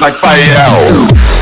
like fire.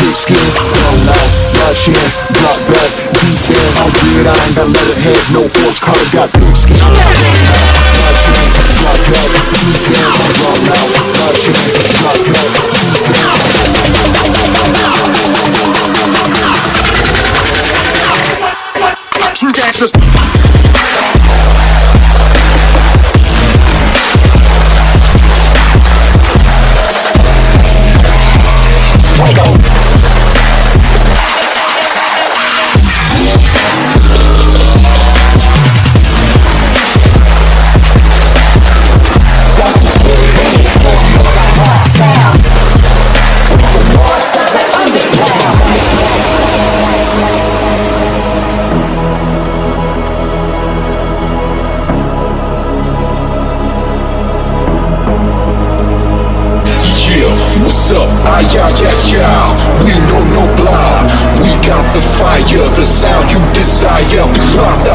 thick skin, don't know, rush in, drop back, descend, I'm I ain't got leatherhead, no force card, got thick skin, don't I don't know, rush in, drop back. Two gangsters. the sound you desire. Block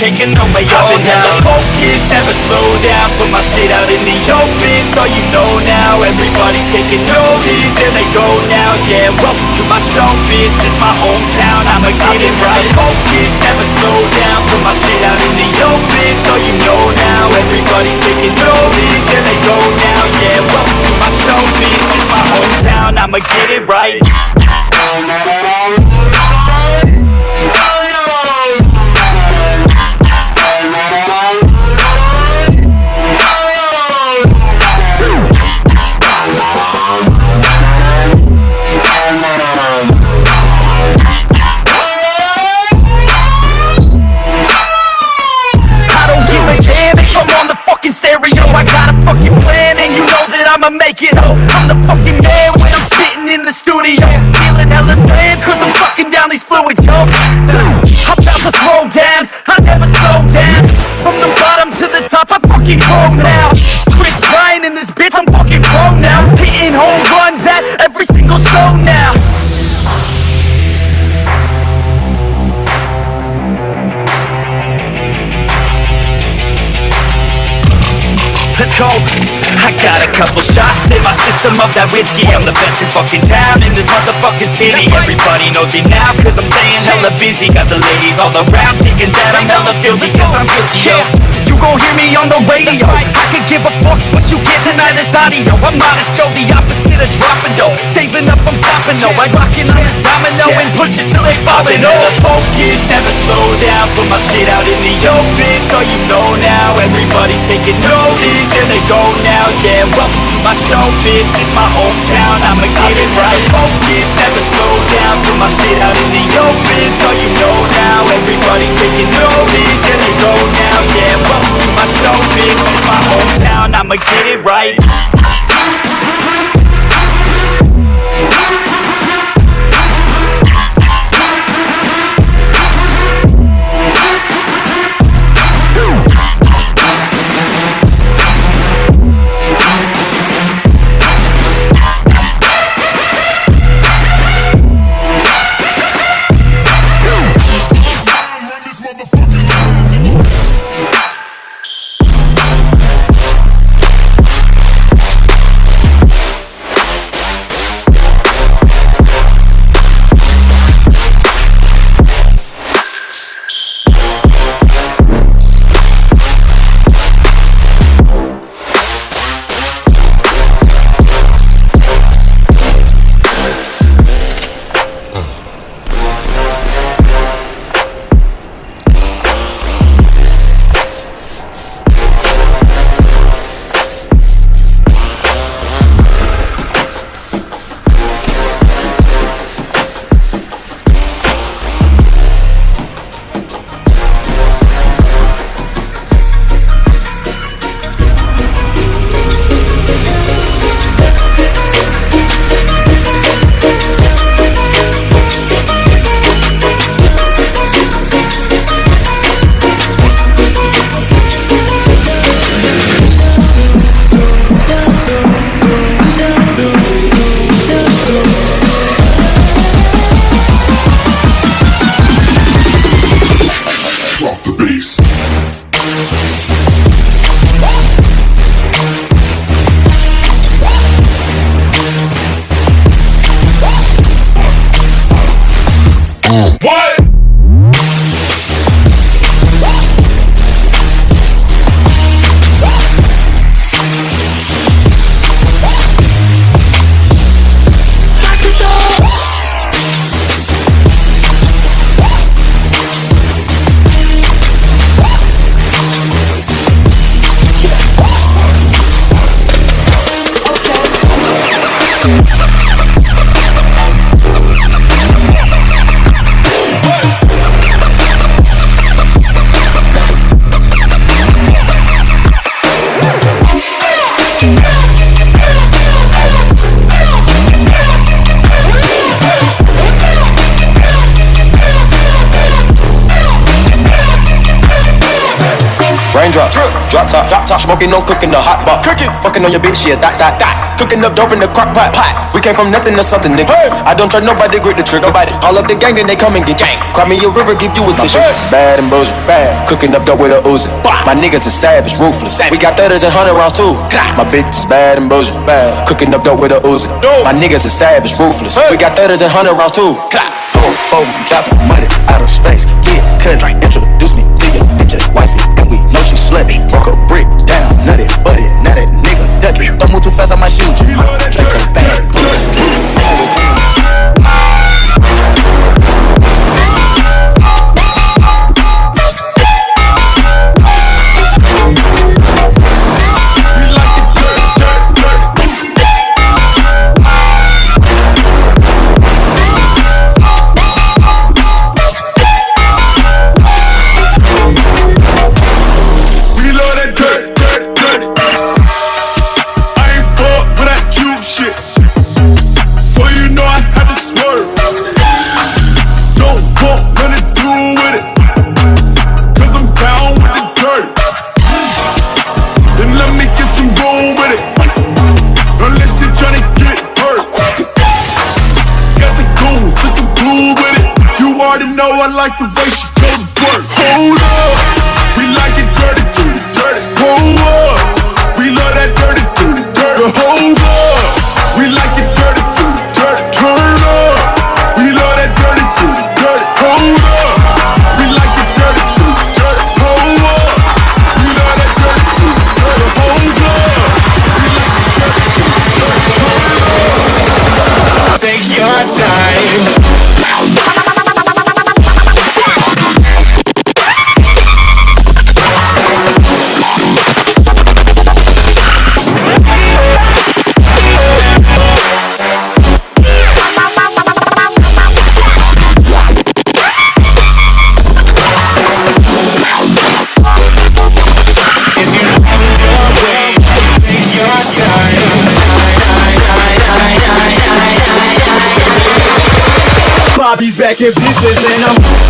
all out. Taking away all down. Focus, never slow down. Put my shit out in the open. So you know now. Everybody's taking notice. There they go now. Yeah, welcome to my show, bitch. This my hometown. I'ma get it right. Focus, never slow down. Put my shit out in the open. So you know now. Everybody's taking notice. There they go now. Yeah, welcome to my show, bitch. This is my hometown. I'ma get it right. Make it ho. I'm the fucking man when I'm sitting in the studio. Feeling hella slim cause I'm fucking down these fluids yo. I'm about to throw down, I never slow down. From the bottom to the top I fucking go now. Chris Bryan in this bitch, I'm fucking pro now. Hitting home runs at every single show now. Let's go! I got a couple shots in my system of that whiskey. I'm the best in fucking town in this motherfucking city. Everybody knows me now cause I'm staying hella busy. Got the ladies all around thinking that I'm hella filthy Cause I'm guilty, You gon' hear me on the radio. I could give a fuck but you get tonight is audio. I'm honest, Joe, the opposite of dropping dough Saving up, I'm stopping, no I rock it on this domino and push it till they falling over Focus, never slow down. Put my shit out in the open So you know now. Everybody's taking notice There they go now, yeah Welcome to my show, bitch. This my hometown I'ma get it right. Focus, never slow down. Put my shit out in the open So you know now. Everybody's taking notice There they go now, yeah bitch This my hometown I'ma get it right smoking, no cooking, the hot pot. Cooking, fucking on your bitch, yeah, that, that, that. Cooking up dope in the crock pot, pot. We came from nothing to something, nigga. I don't trust nobody, grip the trigger. Nobody. All up the gang and they come and get gang. Cry me a river, give you a tissue. It's bad and bullshit, bad. Cooking up dope with a Uzi. My niggas are savage, ruthless. We got thudders and hundred rounds too. My bitch is bad and bullshit, bad. Cooking up dope with a Uzi. My niggas are savage, ruthless. We got thudders and hundred rounds too. Boom, boom, dropping money out of space. Yeah, couldn't introduce me to your bitch's wifey, know she slutty. Broke a brick down, nutty, buddy. Now that nigga ducky. Don't move too fast, I might shoot you. Drink her back. I like the way she In business and I'm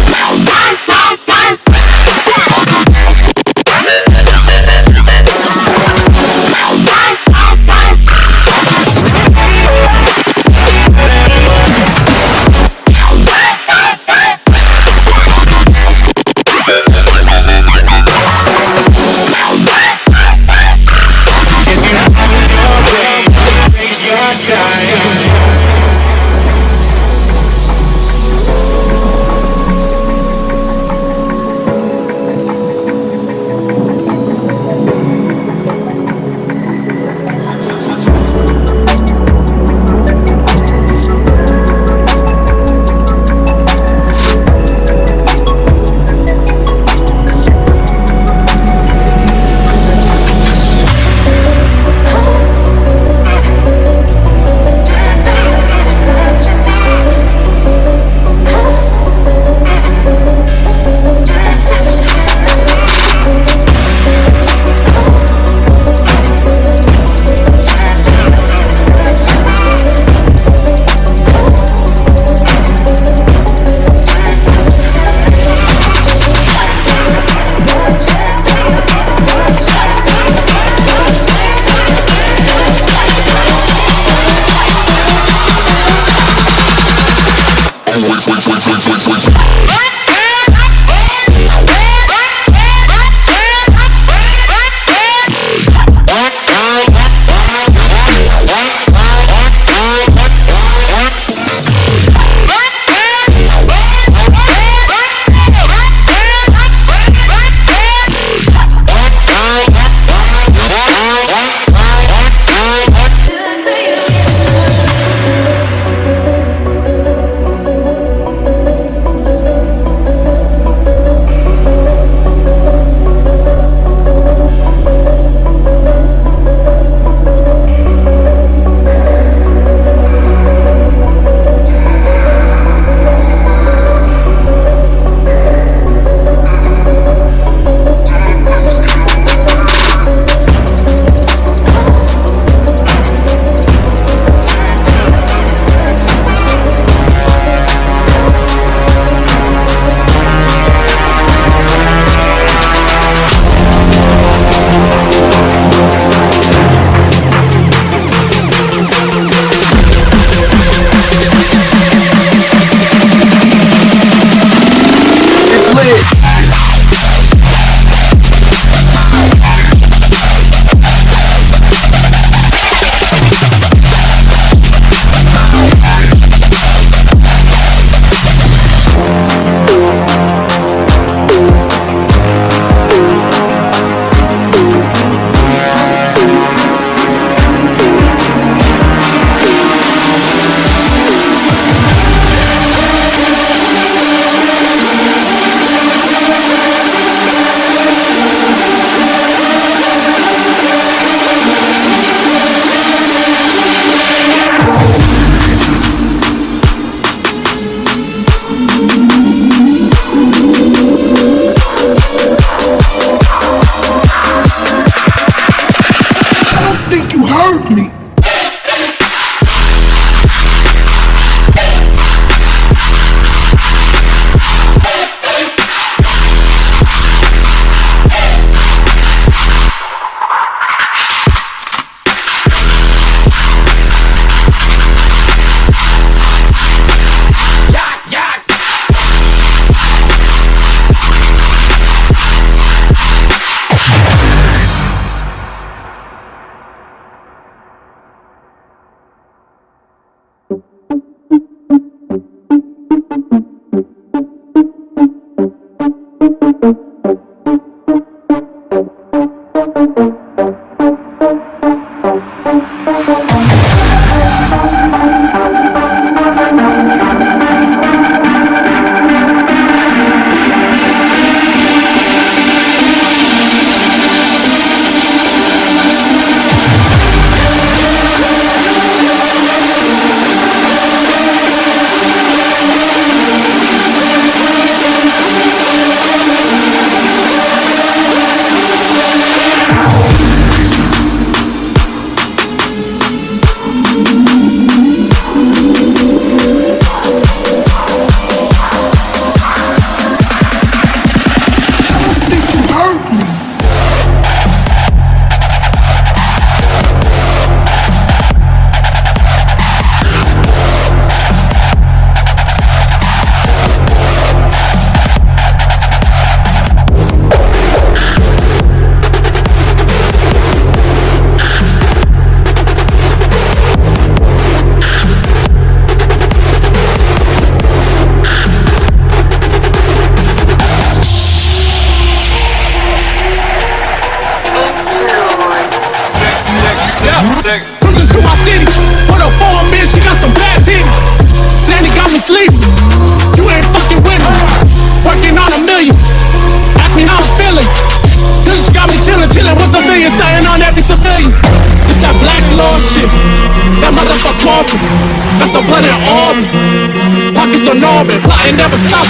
never stop.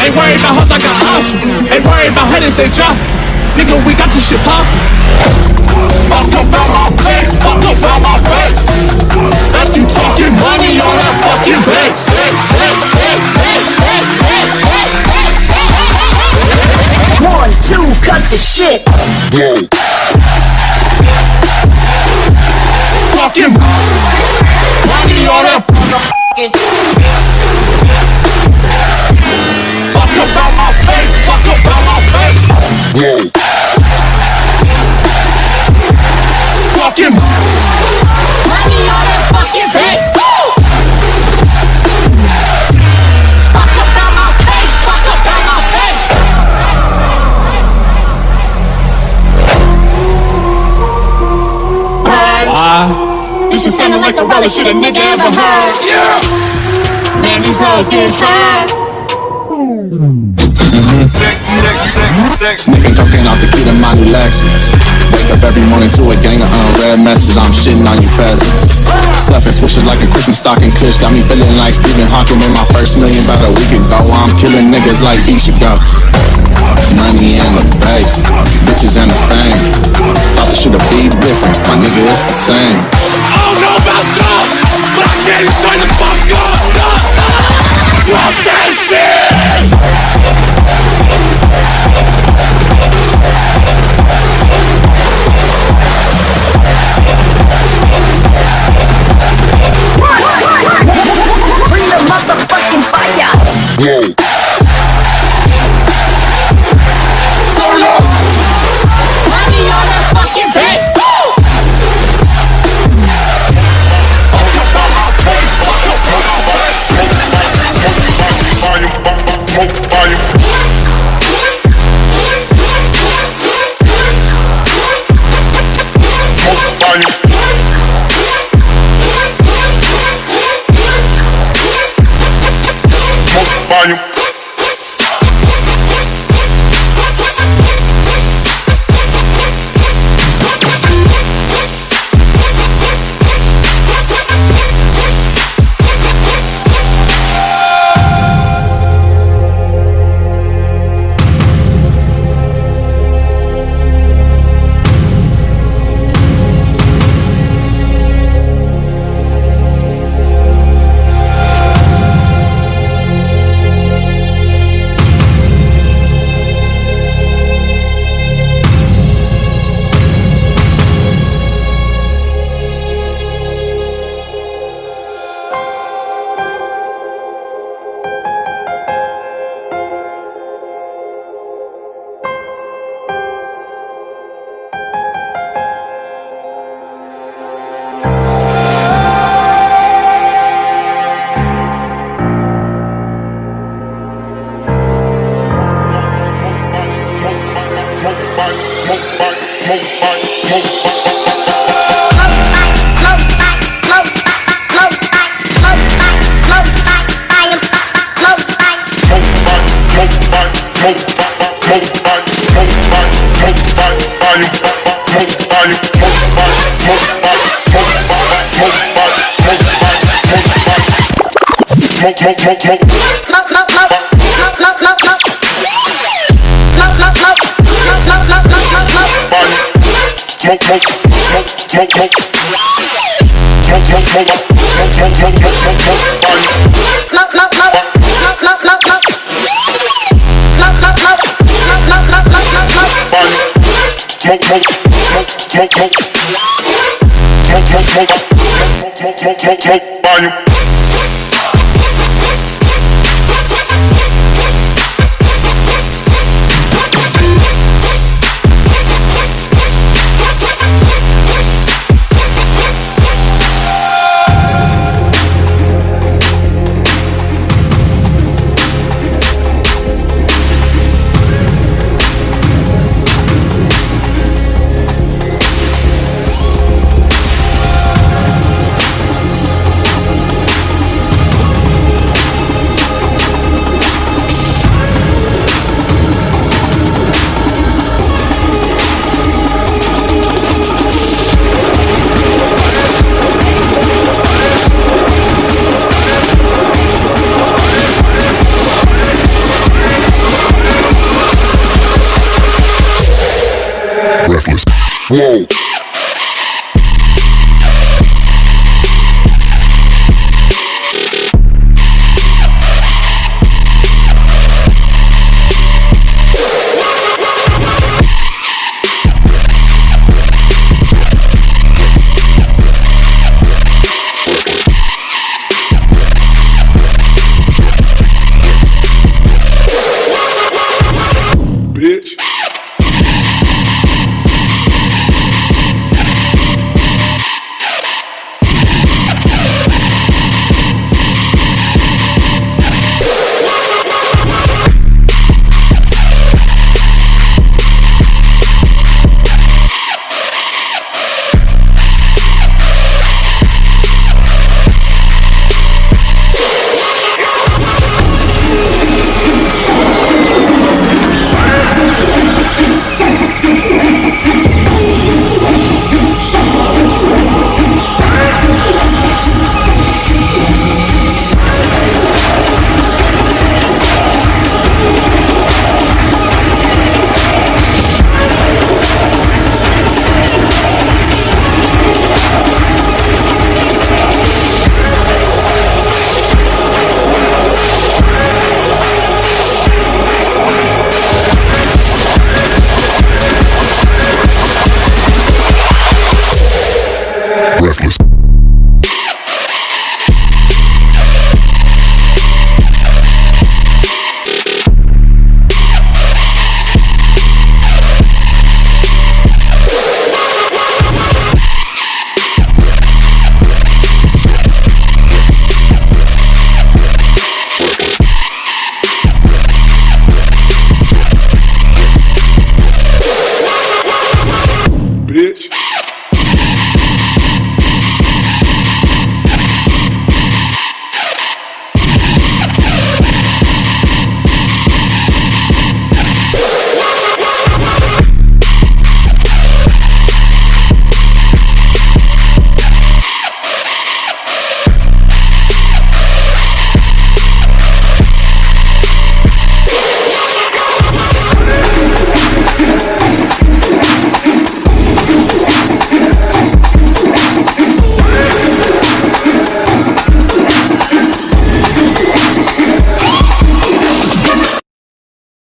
Ain't worried about hoes, I got options. Ain't worried about headers, they drop. Nigga, we got your shit pop. Fuck about my face, fuck about my face. That's you talking money on that fucking base. One, two, cut the shit. Fucking money on that Fuck Fucking Money on that fucking face. Fuck my face. Fuck my face. This is sounding like the wildest shit a nigga ever heard. Yeah. Man, these hoes get hurt. Sniffing cocaine out the key to my new Lexus. Wake up every morning to a gang of unread messages. I'm shitting on you peasants. Stuffing switches like a Christmas stocking kush. Got me feeling like Stephen Hawking in my first million about a week ago. I'm killing niggas like Ichigo. Money and the babes, bitches and the fame. Thought this should've be different. My nigga, it's the same. I don't know about y'all, but I can't turn the fuck up. Drop that shit. Whoa. Smoke, smoke, smoke, smoke, smoke. Smoke, smoke, smoke, smoke, smoke, smoke, smoke, smoke, smoke. Smoke, smoke, smoke, smoke, smoke. Smoke, smoke, smoke, smoke, smoke, smoke, smoke, smoke. Volume. Whoa.